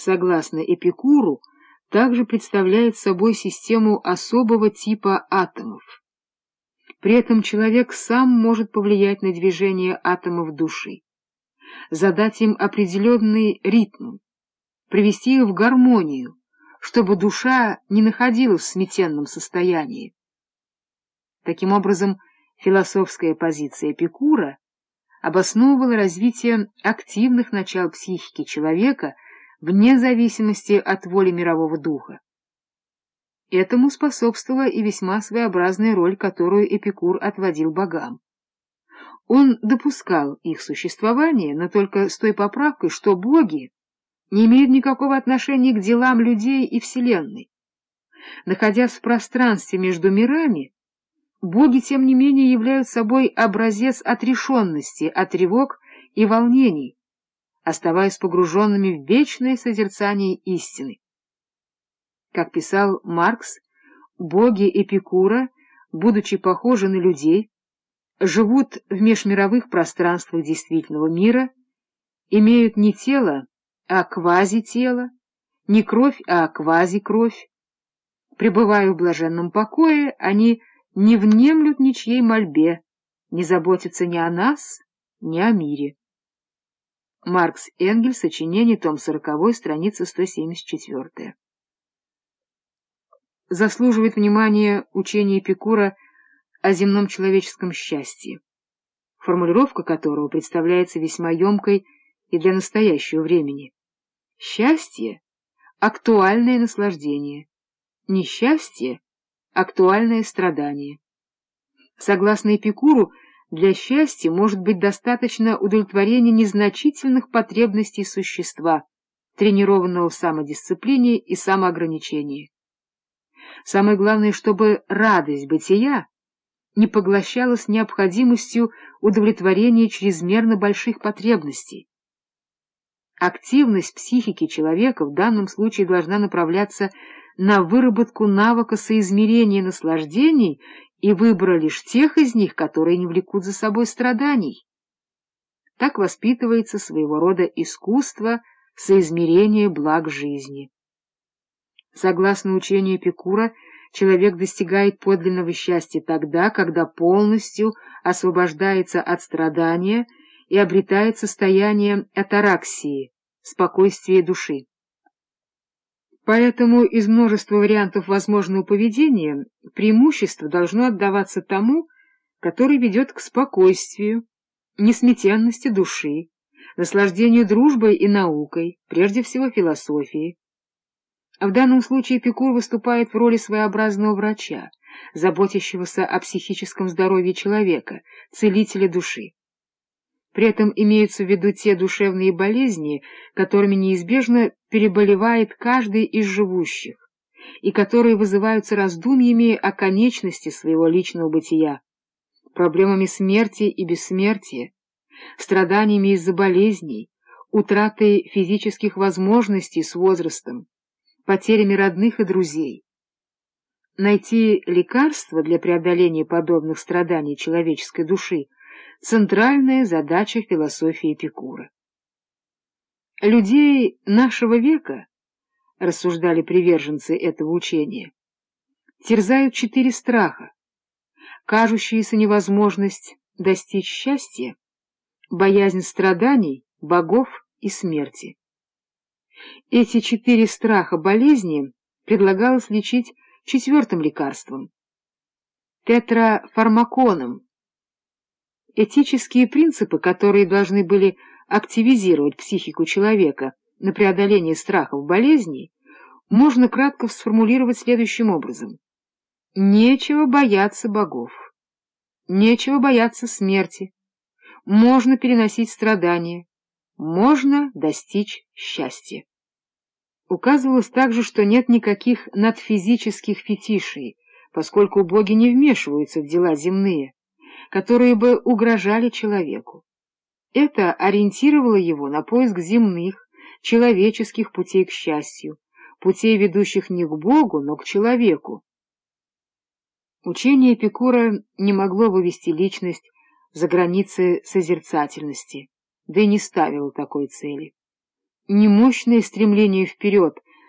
согласно Эпикуру, также представляет собой систему особого типа атомов. При этом человек сам может повлиять на движение атомов души, задать им определенный ритм, привести их в гармонию, чтобы душа не находилась в сметенном состоянии. Таким образом, философская позиция Эпикура обосновывала развитие активных начал психики человека вне зависимости от воли мирового духа. Этому способствовала и весьма своеобразная роль, которую Эпикур отводил богам. Он допускал их существование, но только с той поправкой, что боги не имеют никакого отношения к делам людей и Вселенной. Находясь в пространстве между мирами, боги, тем не менее, являются собой образец отрешенности от тревог и волнений, оставаясь погруженными в вечное созерцание истины. Как писал Маркс, боги Эпикура, будучи похожи на людей, живут в межмировых пространствах действительного мира, имеют не тело, а квазитело, не кровь, а квазикровь. Пребывая в блаженном покое, они не внемлют ничьей мольбе, не заботятся ни о нас, ни о мире. Маркс Энгельс, сочинение, том 40, страница 174 заслуживает внимания учение Эпикура о земном человеческом счастье, формулировка которого представляется весьма емкой и для настоящего времени. Счастье — актуальное наслаждение, несчастье — актуальное страдание. Согласно Эпикуру, для счастья может быть достаточно удовлетворения незначительных потребностей существа, тренированного в самодисциплине и самоограничении. Самое главное, чтобы радость бытия не поглощалась необходимостью удовлетворения чрезмерно больших потребностей. Активность психики человека в данном случае должна направляться на выработку навыка соизмерения наслаждений и выбора лишь тех из них, которые не влекут за собой страданий. Так воспитывается своего рода искусство соизмерения благ жизни. Согласно учению Эпикура, человек достигает подлинного счастья тогда, когда полностью освобождается от страдания и обретает состояние атараксии, спокойствия души. Поэтому из множества вариантов возможного поведения преимущество должно отдаваться тому, который ведет к спокойствию, несметенности души, наслаждению дружбой и наукой, прежде всего философией, в данном случае Эпикур выступает в роли своеобразного врача, заботящегося о психическом здоровье человека, целителя души. При этом имеются в виду те душевные болезни, которыми неизбежно переболевает каждый из живущих, и которые вызываются раздумьями о конечности своего личного бытия, проблемами смерти и бессмертия, страданиями из-за болезней, утратой физических возможностей с возрастом, потерями родных и друзей. Найти лекарство для преодоления подобных страданий человеческой души — центральная задача философии Эпикура. Людей нашего века, рассуждали приверженцы этого учения, терзают четыре страха, кажущаяся невозможность достичь счастья, боязнь страданий, богов и смерти. Эти четыре страха болезни предлагалось лечить четвертым лекарством — тетрафармаконом. Этические принципы, которые должны были активизировать психику человека на преодоление страхов болезней, можно кратко сформулировать следующим образом. Нечего бояться богов, нечего бояться смерти, можно переносить страдания, можно достичь счастья. Указывалось также, что нет никаких надфизических фетишей, поскольку боги не вмешиваются в дела земные, которые бы угрожали человеку. Это ориентировало его на поиск земных, человеческих путей к счастью, путей, ведущих не к Богу, но к человеку. Учение Эпикура не могло вывести личность за границы созерцательности, да и не ставило такой цели. не мощное стремление вперед,